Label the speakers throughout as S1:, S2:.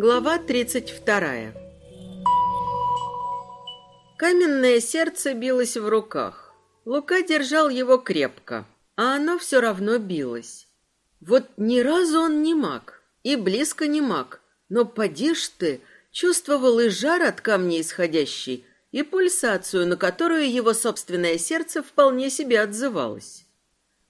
S1: Глава 32. Каменное сердце билось в руках. Лука держал его крепко, а оно все равно билось. Вот ни разу он не маг, и близко не маг, но поди ж ты, чувствовал и жар от камня исходящий, и пульсацию, на которую его собственное сердце вполне себе отзывалось.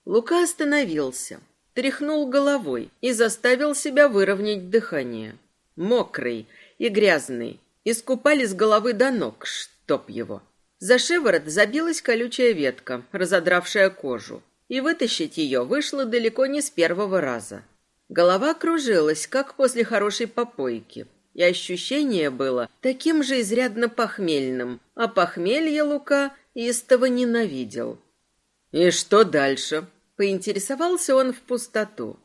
S1: Лука остановился, тряхнул головой и заставил себя выровнять дыхание. Мокрый и грязный, искупали с головы до ног, чтоб его. За шиворот забилась колючая ветка, разодравшая кожу, и вытащить ее вышло далеко не с первого раза. Голова кружилась, как после хорошей попойки, и ощущение было таким же изрядно похмельным, а похмелье Лука истово ненавидел. «И что дальше?» — поинтересовался он в пустоту.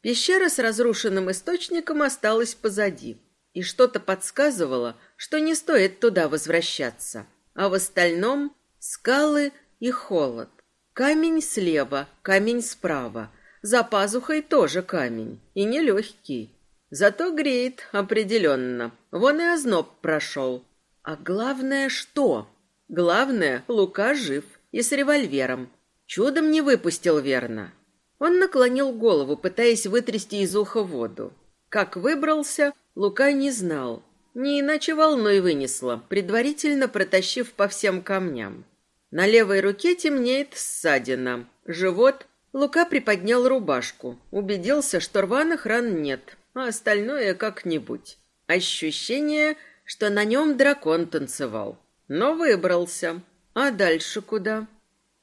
S1: Пещера с разрушенным источником осталась позади, и что-то подсказывало, что не стоит туда возвращаться, а в остальном скалы и холод. Камень слева, камень справа, за пазухой тоже камень, и нелегкий. Зато греет определенно. Вон и озноб прошел. А главное что? Главное, Лука жив и с револьвером. Чудом не выпустил верно. Он наклонил голову, пытаясь вытрясти из уха воду. Как выбрался, Лука не знал. Не иначе волной вынесло, предварительно протащив по всем камням. На левой руке темнеет ссадина. Живот Лука приподнял рубашку, убедился, что рваных ран нет, а остальное как-нибудь. Ощущение, что на нем дракон танцевал. Но выбрался. А дальше куда?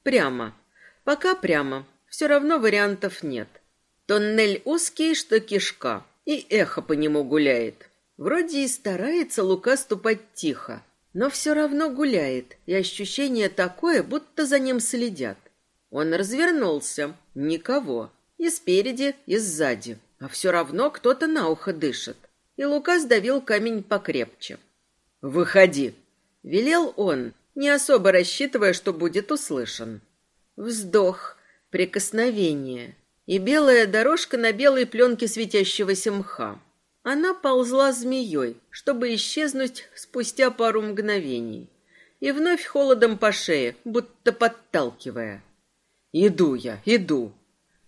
S1: Прямо. Пока прямо. Все равно вариантов нет. Тоннель узкий, что кишка, и эхо по нему гуляет. Вроде и старается Лука ступать тихо, но все равно гуляет, и ощущение такое, будто за ним следят. Он развернулся. Никого. И спереди, и сзади. А все равно кто-то на ухо дышит. И Лука сдавил камень покрепче. «Выходи!» — велел он, не особо рассчитывая, что будет услышан. Вздох, прикосновение и белая дорожка на белой пленке светящегося мха. Она ползла змеей, чтобы исчезнуть спустя пару мгновений. И вновь холодом по шее, будто подталкивая. Иду я, иду.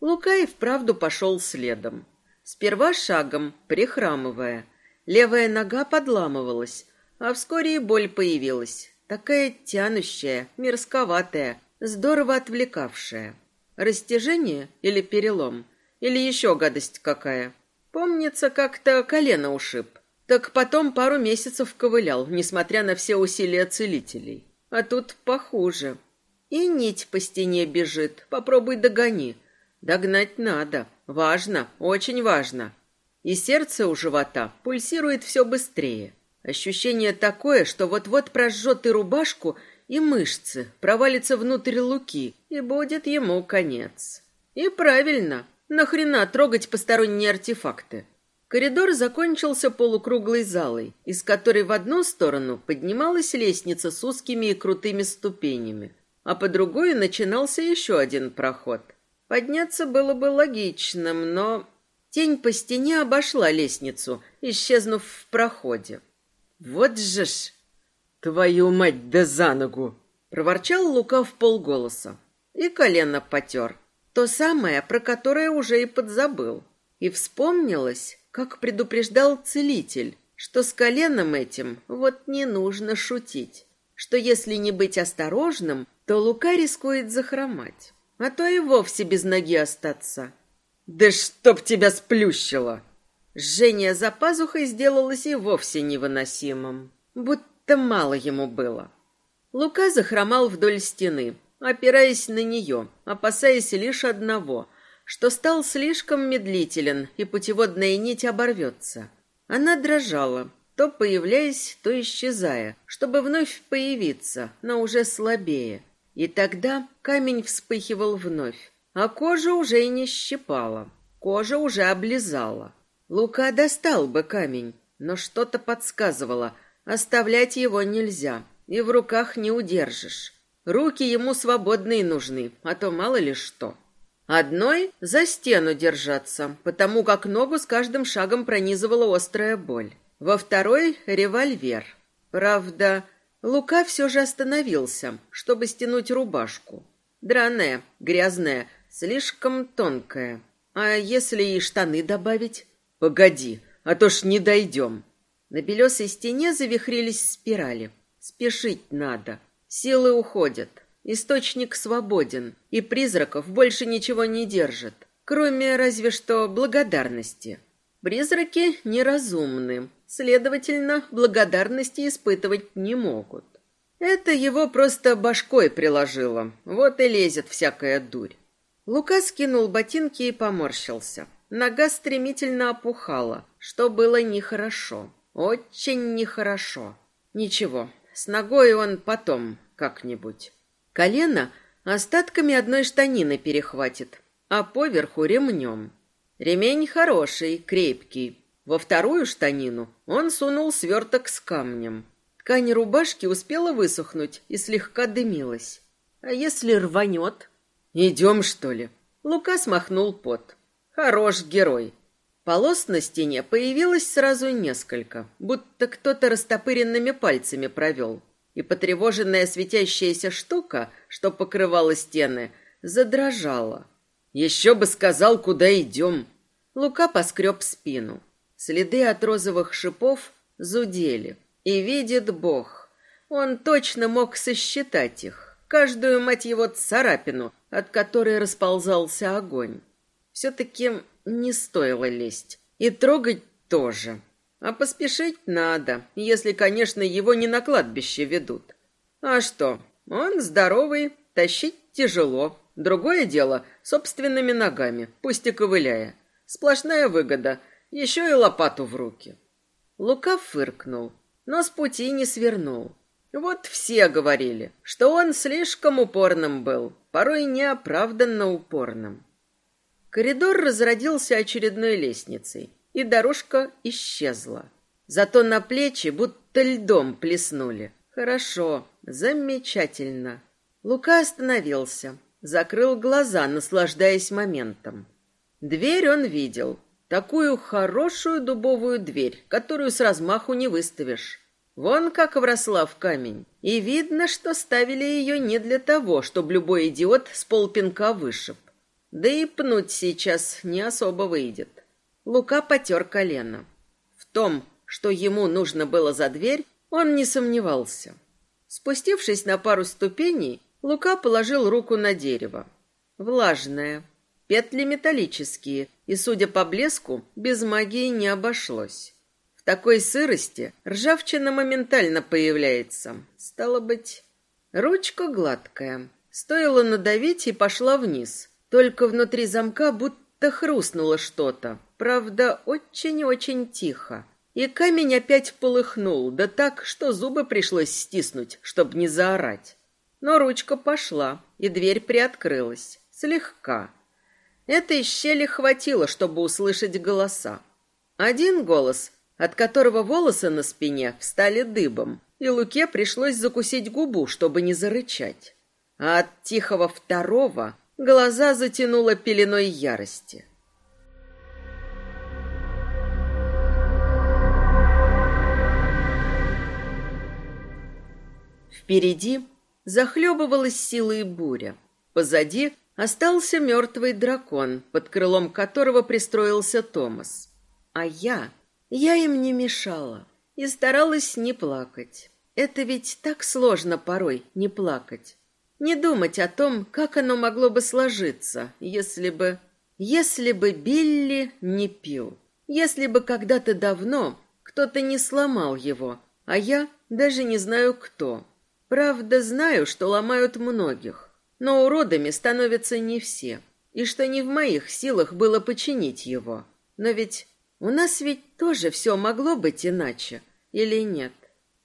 S1: Лука и вправду пошел следом. Сперва шагом, прихрамывая. Левая нога подламывалась, а вскоре и боль появилась. Такая тянущая, мерзковатая, здорово отвлекавшая. Растяжение или перелом? Или еще гадость какая? Помнится, как-то колено ушиб. Так потом пару месяцев ковылял, несмотря на все усилия целителей. А тут похуже. И нить по стене бежит. Попробуй догони. Догнать надо. Важно, очень важно. И сердце у живота пульсирует все быстрее. Ощущение такое, что вот-вот прожжет и рубашку, и мышцы, провалится внутрь луки, и будет ему конец. И правильно. Нахрена трогать посторонние артефакты? Коридор закончился полукруглой залой, из которой в одну сторону поднималась лестница с узкими и крутыми ступенями а по другой начинался еще один проход. Подняться было бы логичным, но тень по стене обошла лестницу, исчезнув в проходе. «Вот же ж! Твою мать да за ногу!» — проворчал Лука в полголоса. И колено потер. То самое, про которое уже и подзабыл. И вспомнилось, как предупреждал целитель, что с коленом этим вот не нужно шутить, что если не быть осторожным, то Лука рискует захромать, а то и вовсе без ноги остаться. «Да чтоб тебя сплющило!» Жжение за пазухой сделалось и вовсе невыносимым, будто мало ему было. Лука захромал вдоль стены, опираясь на нее, опасаясь лишь одного, что стал слишком медлителен, и путеводная нить оборвется. Она дрожала, то появляясь, то исчезая, чтобы вновь появиться, но уже слабее. И тогда камень вспыхивал вновь, а кожа уже и не щипала, кожа уже облизала. Лука достал бы камень, но что-то подсказывало, оставлять его нельзя, и в руках не удержишь. Руки ему свободные нужны, а то мало ли что. Одной за стену держаться, потому как ногу с каждым шагом пронизывала острая боль. Во второй — револьвер. Правда, Лука все же остановился, чтобы стянуть рубашку. Драная, грязная, слишком тонкая. А если и штаны добавить? Погоди, а то ж не дойдем. На белесой стене завихрились спирали. Спешить надо. Силы уходят. Источник свободен, и призраков больше ничего не держит, кроме разве что благодарности. Призраки неразумны, следовательно, благодарности испытывать не могут. Это его просто башкой приложило, вот и лезет всякая дурь. Лука скинул ботинки и поморщился. Нога стремительно опухала, что было нехорошо. Очень нехорошо. Ничего, с ногой он потом как-нибудь. Колено остатками одной штанины перехватит, а поверху ремнем. Ремень хороший, крепкий. Во вторую штанину он сунул сверток с камнем. Ткань рубашки успела высохнуть и слегка дымилась. А если рванет? Идем, что ли? Лука смахнул пот. Хорош герой. Полос на стене появилось сразу несколько, будто кто-то растопыренными пальцами провел и потревоженная светящаяся штука, что покрывала стены, задрожала. «Еще бы сказал, куда идем!» Лука поскреб спину. Следы от розовых шипов зудели. И видит Бог. Он точно мог сосчитать их. Каждую, мать его, царапину, от которой расползался огонь. Все-таки не стоило лезть. И трогать тоже. А поспешить надо, если, конечно, его не на кладбище ведут. А что, он здоровый, тащить тяжело. Другое дело собственными ногами, пусть и ковыляя. Сплошная выгода, еще и лопату в руки. Лука фыркнул, но с пути не свернул. Вот все говорили, что он слишком упорным был, порой неоправданно упорным. Коридор разродился очередной лестницей и дорожка исчезла. Зато на плечи будто льдом плеснули. Хорошо, замечательно. Лука остановился, закрыл глаза, наслаждаясь моментом. Дверь он видел. Такую хорошую дубовую дверь, которую с размаху не выставишь. Вон как вросла в камень. И видно, что ставили ее не для того, чтобы любой идиот с полпинка вышиб. Да и пнуть сейчас не особо выйдет. Лука потер колено. В том, что ему нужно было за дверь, он не сомневался. Спустившись на пару ступеней, Лука положил руку на дерево. Влажное, петли металлические, и, судя по блеску, без магии не обошлось. В такой сырости ржавчина моментально появляется. Стало быть, ручка гладкая. Стоило надавить и пошла вниз. Только внутри замка будто хрустнуло что-то. Правда, очень-очень тихо. И камень опять полыхнул, да так, что зубы пришлось стиснуть, чтобы не заорать. Но ручка пошла, и дверь приоткрылась. Слегка. Этой щели хватило, чтобы услышать голоса. Один голос, от которого волосы на спине встали дыбом, и Луке пришлось закусить губу, чтобы не зарычать. А от тихого второго глаза затянуло пеленой ярости. Впереди захлебывалась силой буря. Позади остался мертвый дракон, под крылом которого пристроился Томас. А я... Я им не мешала и старалась не плакать. Это ведь так сложно порой не плакать. Не думать о том, как оно могло бы сложиться, если бы... Если бы Билли не пил. Если бы когда-то давно кто-то не сломал его, а я даже не знаю кто. Правда, знаю, что ломают многих, но уродами становятся не все, и что не в моих силах было починить его. Но ведь у нас ведь тоже все могло быть иначе, или нет?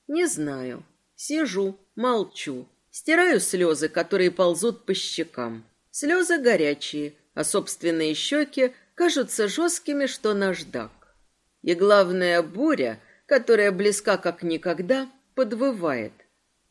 S1: Не знаю. Сижу, молчу, стираю слезы, которые ползут по щекам. Слезы горячие, а собственные щеки кажутся жесткими, что наждак. И главная буря, которая близка как никогда, подвывает,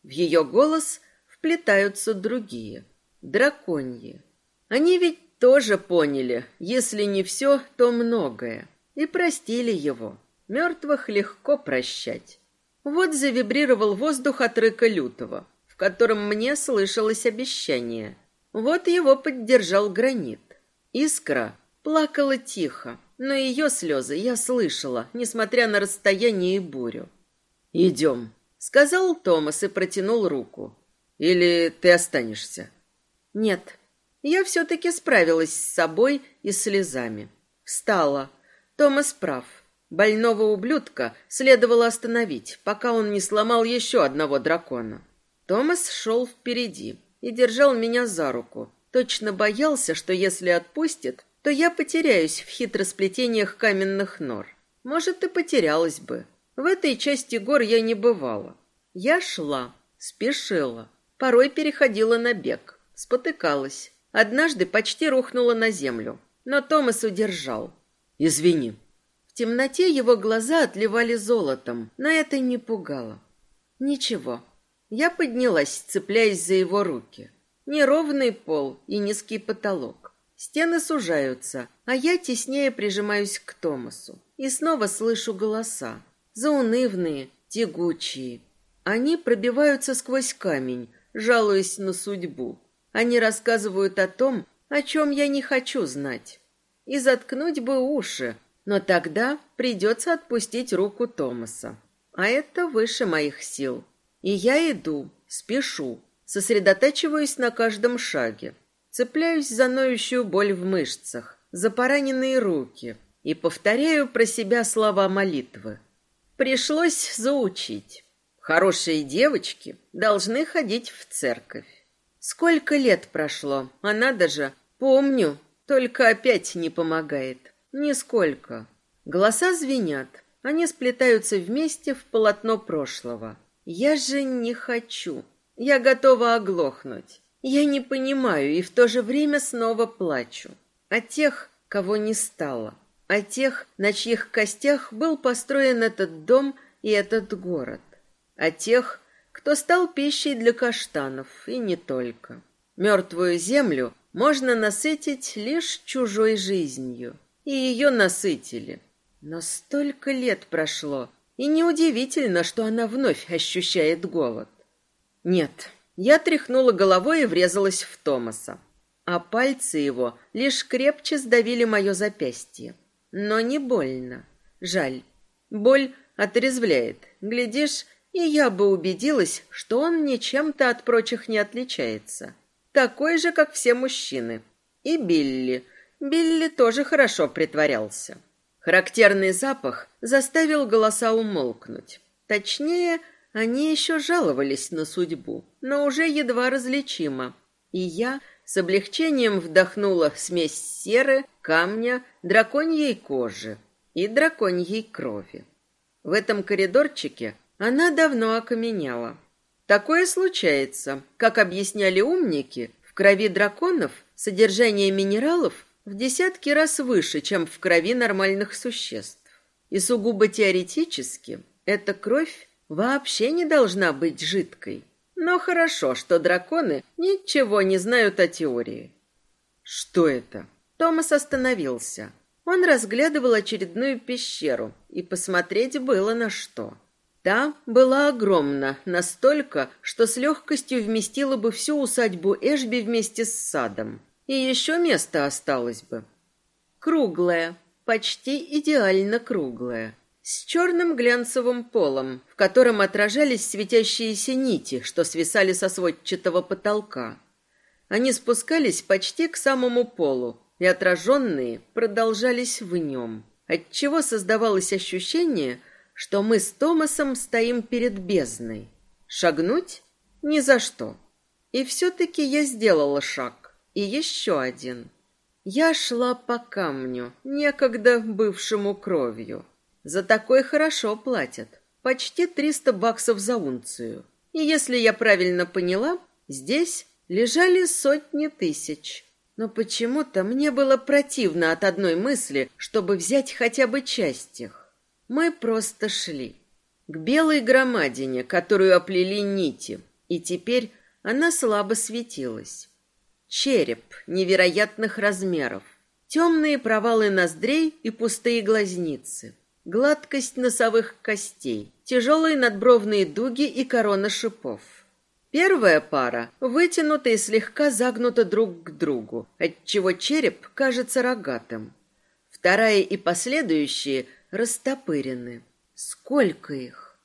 S1: в ее голос вплетаются другие, драконьи. Они ведь тоже поняли, если не все, то многое, и простили его. Мертвых легко прощать. Вот завибрировал воздух от рыка лютого, котором мне слышалось обещание. Вот его поддержал гранит. Искра плакала тихо, но ее слезы я слышала, несмотря на расстояние и бурю. «Идем», — сказал Томас и протянул руку. «Или ты останешься?» «Нет, я все-таки справилась с собой и слезами. Встала. Томас прав. Больного ублюдка следовало остановить, пока он не сломал еще одного дракона. Томас шел впереди и держал меня за руку. Точно боялся, что если отпустит, то я потеряюсь в хитросплетениях каменных нор. Может, и потерялась бы. В этой части гор я не бывала. Я шла, спешила, порой переходила на бег, спотыкалась, Однажды почти рухнула на землю, но Томас удержал. «Извини». В темноте его глаза отливали золотом, но это не пугало. «Ничего». Я поднялась, цепляясь за его руки. Неровный пол и низкий потолок. Стены сужаются, а я теснее прижимаюсь к Томасу. И снова слышу голоса. Заунывные, тягучие. Они пробиваются сквозь камень, жалуясь на судьбу. Они рассказывают о том, о чем я не хочу знать. И заткнуть бы уши, но тогда придется отпустить руку Томаса. А это выше моих сил. И я иду, спешу, сосредотачиваюсь на каждом шаге. Цепляюсь за ноющую боль в мышцах, за пораненные руки и повторяю про себя слова молитвы. Пришлось заучить. Хорошие девочки должны ходить в церковь. Сколько лет прошло, а надо же, помню, только опять не помогает. Нисколько. Голоса звенят, они сплетаются вместе в полотно прошлого. Я же не хочу. Я готова оглохнуть. Я не понимаю и в то же время снова плачу. О тех, кого не стало. О тех, на чьих костях был построен этот дом и этот город. О тех, кто стал пищей для каштанов, и не только. Мертвую землю можно насытить лишь чужой жизнью. И ее насытили. Но столько лет прошло, и неудивительно, что она вновь ощущает голод. Нет, я тряхнула головой и врезалась в Томаса. А пальцы его лишь крепче сдавили мое запястье. Но не больно. Жаль. Боль отрезвляет. Глядишь, и я бы убедилась, что он ничем-то от прочих не отличается. Такой же, как все мужчины. И Билли. Билли тоже хорошо притворялся. Характерный запах заставил голоса умолкнуть. Точнее, они еще жаловались на судьбу, но уже едва различимо. И я с облегчением вдохнула смесь серы, камня, драконьей кожи и драконьей крови. В этом коридорчике она давно окаменела. Такое случается, как объясняли умники, в крови драконов содержание минералов в десятки раз выше, чем в крови нормальных существ. И сугубо теоретически эта кровь вообще не должна быть жидкой. Но хорошо, что драконы ничего не знают о теории. Что это? Томас остановился. Он разглядывал очередную пещеру, и посмотреть было на что. Та была огромна, настолько, что с легкостью вместила бы всю усадьбу Эшби вместе с садом. И еще место осталось бы. Круглая, почти идеально круглая, с черным глянцевым полом, в котором отражались светящиеся нити, что свисали со сводчатого потолка. Они спускались почти к самому полу, и отраженные продолжались в нем, отчего создавалось ощущение – что мы с Томасом стоим перед бездной. Шагнуть? Ни за что. И все-таки я сделала шаг. И еще один. Я шла по камню, некогда бывшему кровью. За такой хорошо платят. Почти триста баксов за унцию. И если я правильно поняла, здесь лежали сотни тысяч. Но почему-то мне было противно от одной мысли, чтобы взять хотя бы часть их. Мы просто шли к белой громадине, которую оплели нити, и теперь она слабо светилась. Череп невероятных размеров. Темные провалы ноздрей и пустые глазницы. Гладкость носовых костей. Тяжелые надбровные дуги и корона шипов. Первая пара вытянута и слегка загнута друг к другу, отчего череп кажется рогатым. Вторая и последующие растопырены. Сколько их?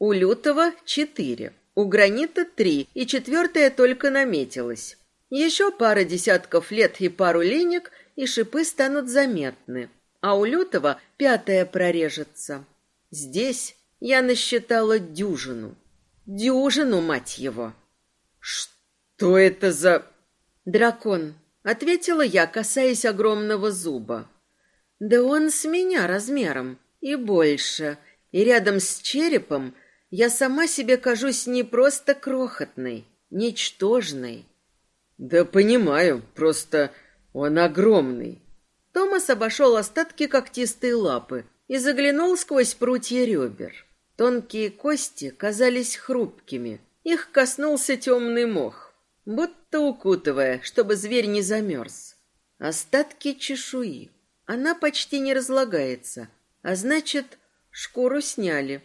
S1: У лютого четыре, у гранита три, и четвертая только наметилась. Еще пара десятков лет и пару линек, и шипы станут заметны. А у лютого пятая прорежется. Здесь я насчитала дюжину. Дюжину, мать его. Что это за... Дракон, ответила я, касаясь огромного зуба. Да он с меня размером и больше. И рядом с черепом я сама себе кажусь не просто крохотной, ничтожной. Да понимаю, просто он огромный. Томас обошел остатки когтистой лапы и заглянул сквозь прутья ребер. Тонкие кости казались хрупкими. Их коснулся темный мох, будто укутывая, чтобы зверь не замерз. Остатки чешуи. Она почти не разлагается, а значит, шкуру сняли.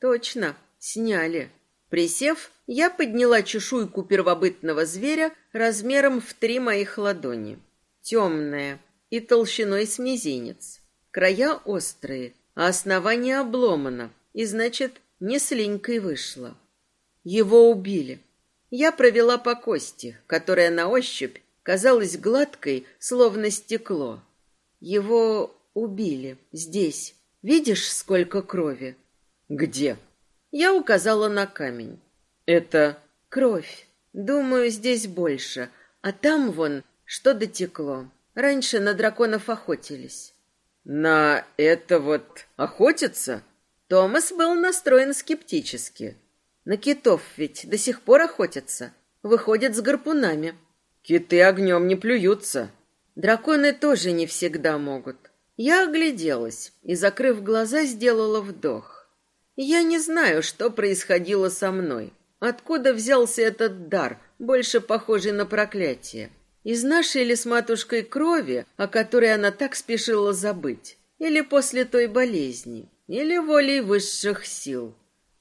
S1: Точно, сняли. Присев, я подняла чешуйку первобытного зверя размером в три моих ладони. Темная и толщиной с мизинец. Края острые, а основание обломано, и, значит, не с линькой вышло. Его убили. Я провела по кости, которая на ощупь казалась гладкой, словно стекло. Его убили здесь. Видишь, сколько крови? Где? Я указала на камень. Это кровь. Думаю, здесь больше. А там вон что дотекло. Раньше на драконов охотились. На это вот охотиться? Томас был настроен скептически. На китов ведь до сих пор охотятся. Выходят с гарпунами. Киты огнем не плюются. Драконы тоже не всегда могут. Я огляделась и, закрыв глаза, сделала вдох. Я не знаю, что происходило со мной. Откуда взялся этот дар, больше похожий на проклятие? Из нашей ли с матушкой крови, о которой она так спешила забыть? Или после той болезни? Или волей высших сил?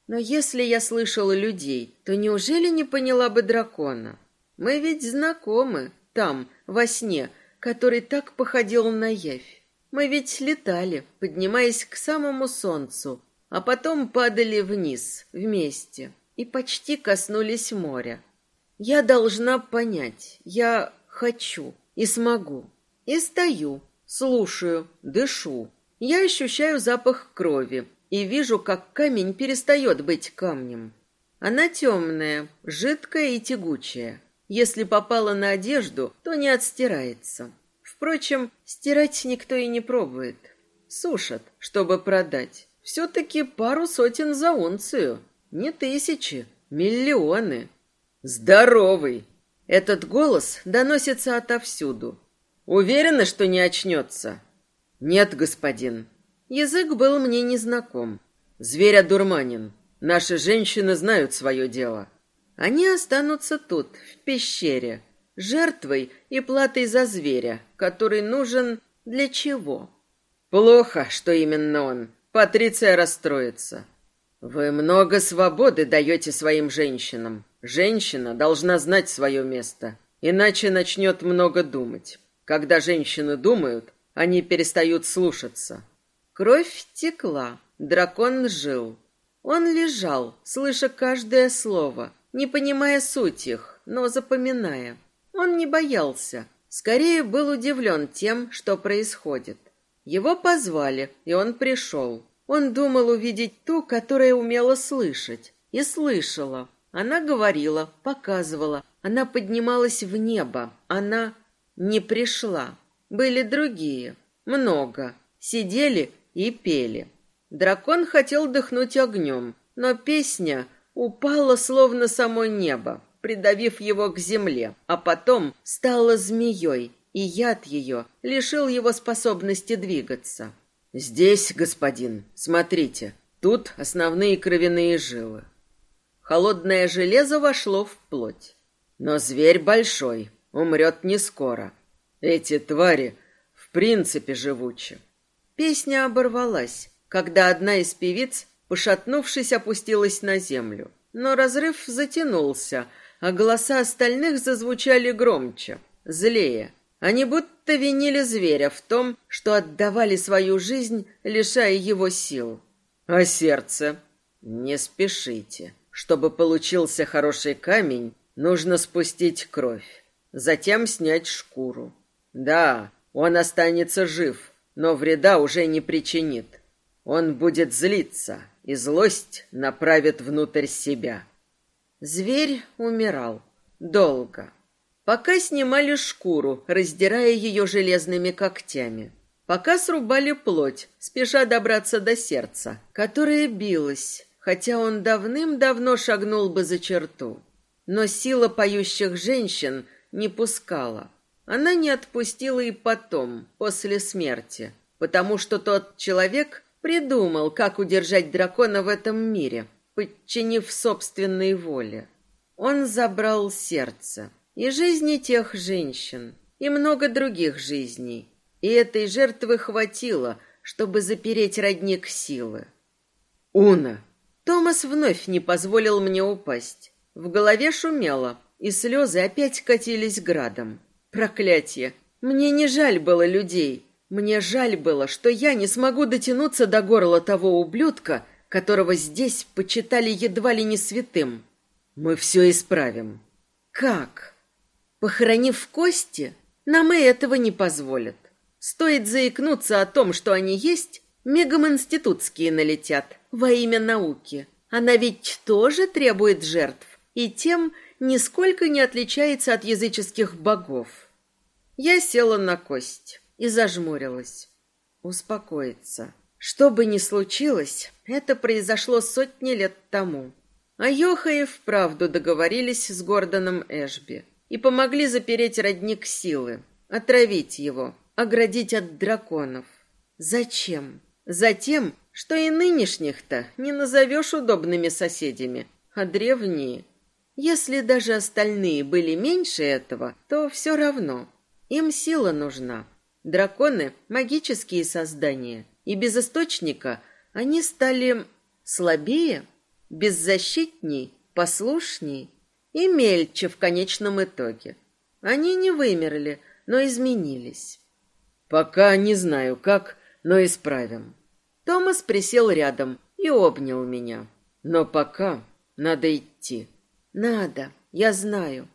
S1: Но если я слышала людей, то неужели не поняла бы дракона? Мы ведь знакомы там, во сне, который так походил на явь. Мы ведь летали, поднимаясь к самому солнцу, а потом падали вниз вместе и почти коснулись моря. Я должна понять, я хочу и смогу. И стою, слушаю, дышу. Я ощущаю запах крови и вижу, как камень перестает быть камнем. Она темная, жидкая и тягучая. Если попала на одежду, то не отстирается. Впрочем, стирать никто и не пробует. Сушат, чтобы продать. Все-таки пару сотен за унцию. Не тысячи, миллионы. Здоровый! Этот голос доносится отовсюду. Уверена, что не очнется? Нет, господин. Язык был мне незнаком. Зверь одурманен. Наши женщины знают свое дело. Они останутся тут, в пещере, жертвой и платой за зверя, который нужен для чего? Плохо, что именно он. Патриция расстроится. Вы много свободы даете своим женщинам. Женщина должна знать свое место, иначе начнет много думать. Когда женщины думают, они перестают слушаться. Кровь текла, дракон жил. Он лежал, слыша каждое слово, не понимая суть их, но запоминая. Он не боялся, скорее был удивлен тем, что происходит. Его позвали, и он пришел. Он думал увидеть ту, которая умела слышать, и слышала. Она говорила, показывала, она поднималась в небо, она не пришла. Были другие, много, сидели и пели. Дракон хотел дыхнуть огнем, но песня упала словно само небо, придавив его к земле, а потом стала змеей, и яд ее лишил его способности двигаться. «Здесь, господин, смотрите, тут основные кровяные жилы». Холодное железо вошло в плоть. Но зверь большой, умрет не скоро. Эти твари в принципе живучи. Песня оборвалась, когда одна из певиц, пошатнувшись, опустилась на землю. Но разрыв затянулся, а голоса остальных зазвучали громче, злее. Они будто винили зверя в том, что отдавали свою жизнь, лишая его сил. А сердце? Не спешите. Чтобы получился хороший камень, нужно спустить кровь, затем снять шкуру. Да, он останется жив, но вреда уже не причинит. Он будет злиться, и злость направит внутрь себя. Зверь умирал. Долго. Пока снимали шкуру, раздирая ее железными когтями. Пока срубали плоть, спеша добраться до сердца, которое билось, хотя он давным-давно шагнул бы за черту. Но сила поющих женщин не пускала. Она не отпустила и потом, после смерти, потому что тот человек придумал, как удержать дракона в этом мире, подчинив собственной воле. Он забрал сердце и жизни тех женщин, и много других жизней, и этой жертвы хватило, чтобы запереть родник силы. «Уна!» Томас вновь не позволил мне упасть. В голове шумело, и слезы опять катились градом. Проклятие! Мне не жаль было людей. Мне жаль было, что я не смогу дотянуться до горла того ублюдка, которого здесь почитали едва ли не святым. Мы все исправим. Как? Похоронив кости? Нам и этого не позволят. Стоит заикнуться о том, что они есть, мигом институтские налетят во имя науки. Она ведь тоже требует жертв, и тем нисколько не отличается от языческих богов. Я села на кость и зажмурилась. Успокоиться. Что бы ни случилось, это произошло сотни лет тому. А Йоха и вправду договорились с Гордоном Эшби и помогли запереть родник силы, отравить его, оградить от драконов. Зачем? Затем, что и нынешних-то не назовешь удобными соседями, а древние. Если даже остальные были меньше этого, то все равно. Им сила нужна. Драконы — магические создания, и без источника они стали слабее, беззащитней, послушней и мельче в конечном итоге. Они не вымерли, но изменились. Пока не знаю как, но исправим. Томас присел рядом и обнял меня. Но пока надо идти. Надо, я знаю.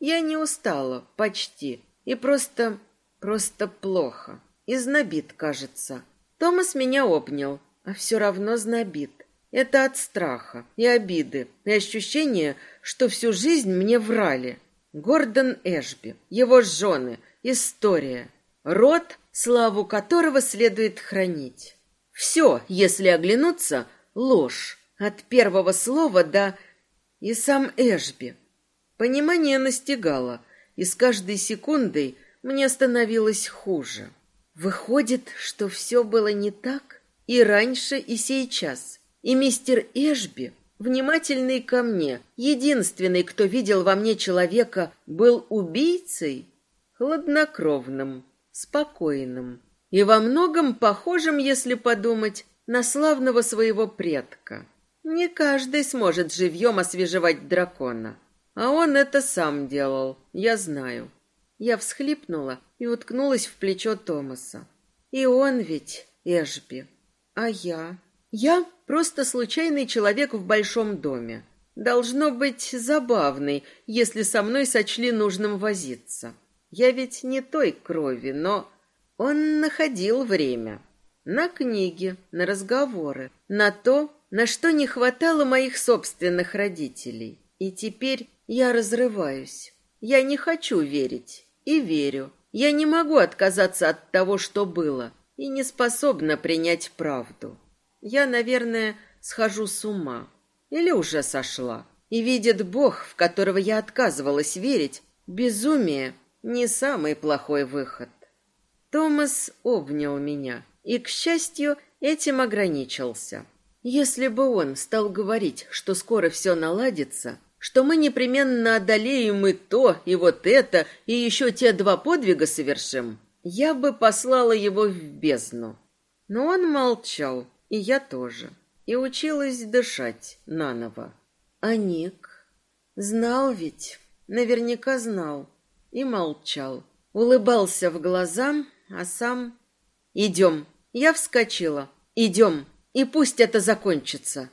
S1: Я не устала, почти. И просто... просто плохо. И знобит, кажется. Томас меня обнял, а все равно знобит. Это от страха и обиды, и ощущения, что всю жизнь мне врали. Гордон Эшби, его жены, история. Род, славу которого следует хранить. Все, если оглянуться, ложь. От первого слова до... И сам Эшби. Понимание настигало, и с каждой секундой мне становилось хуже. Выходит, что все было не так и раньше, и сейчас. И мистер Эшби, внимательный ко мне, единственный, кто видел во мне человека, был убийцей, хладнокровным, спокойным и во многом похожим, если подумать, на славного своего предка. Не каждый сможет живьем освежевать дракона. А он это сам делал, я знаю. Я всхлипнула и уткнулась в плечо Томаса. И он ведь Эшби. А я? Я просто случайный человек в большом доме. Должно быть забавный, если со мной сочли нужным возиться. Я ведь не той крови, но он находил время. На книги, на разговоры, на то, на что не хватало моих собственных родителей. И теперь я разрываюсь. Я не хочу верить. И верю. Я не могу отказаться от того, что было. И не способна принять правду. Я, наверное, схожу с ума. Или уже сошла. И видит Бог, в которого я отказывалась верить, безумие не самый плохой выход. Томас обнял меня и, к счастью, этим ограничился. Если бы он стал говорить, что скоро все наладится, что мы непременно одолеем и то, и вот это, и еще те два подвига совершим, я бы послала его в бездну. Но он молчал, и я тоже, и училась дышать наново. А Ник знал ведь, наверняка знал, и молчал. Улыбался в глаза, а сам... «Идем». Я вскочила. «Идем, и пусть это закончится».